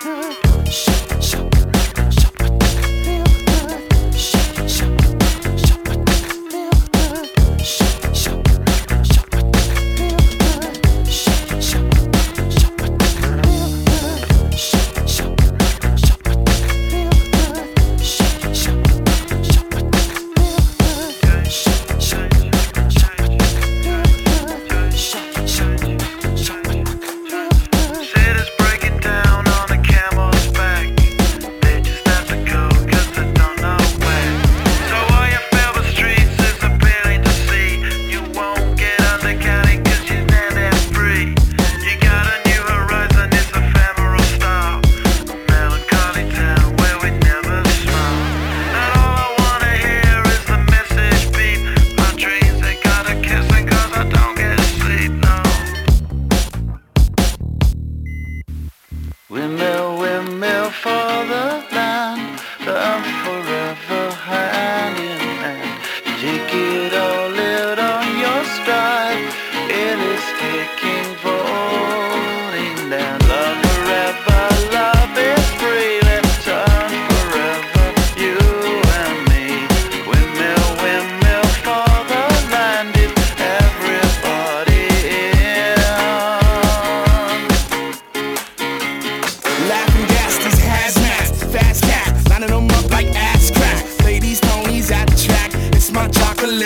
Shut Windmill, windmill for the land, the earth forever hand in hand. Take it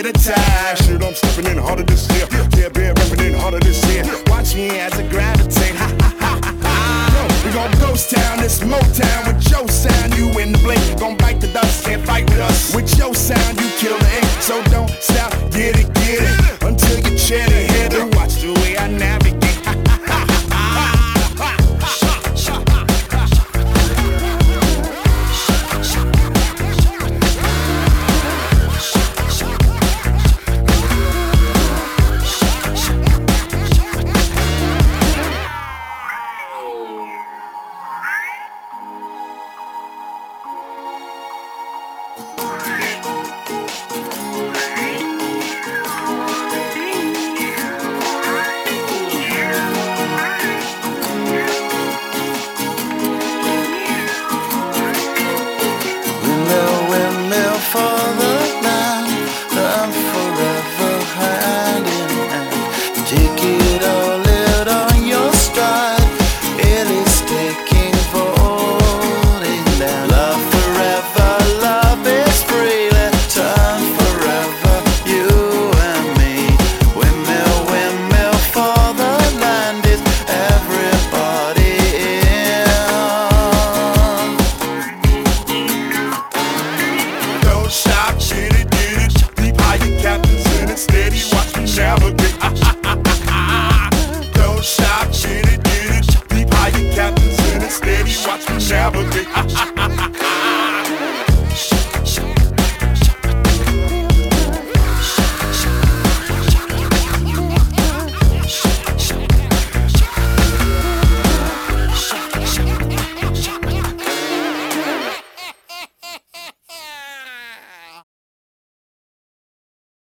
to the. Shoot, I'm stepping in harder this year. Yeah, been repping in harder this year. Watch me as I gravitate. Ha ha ha ha ha. We gon' ghost town, this Motown with your sound. You in the blink, gon' bite the dust, can't fight with us. With your sound, you kill the ink. So don't stop, get it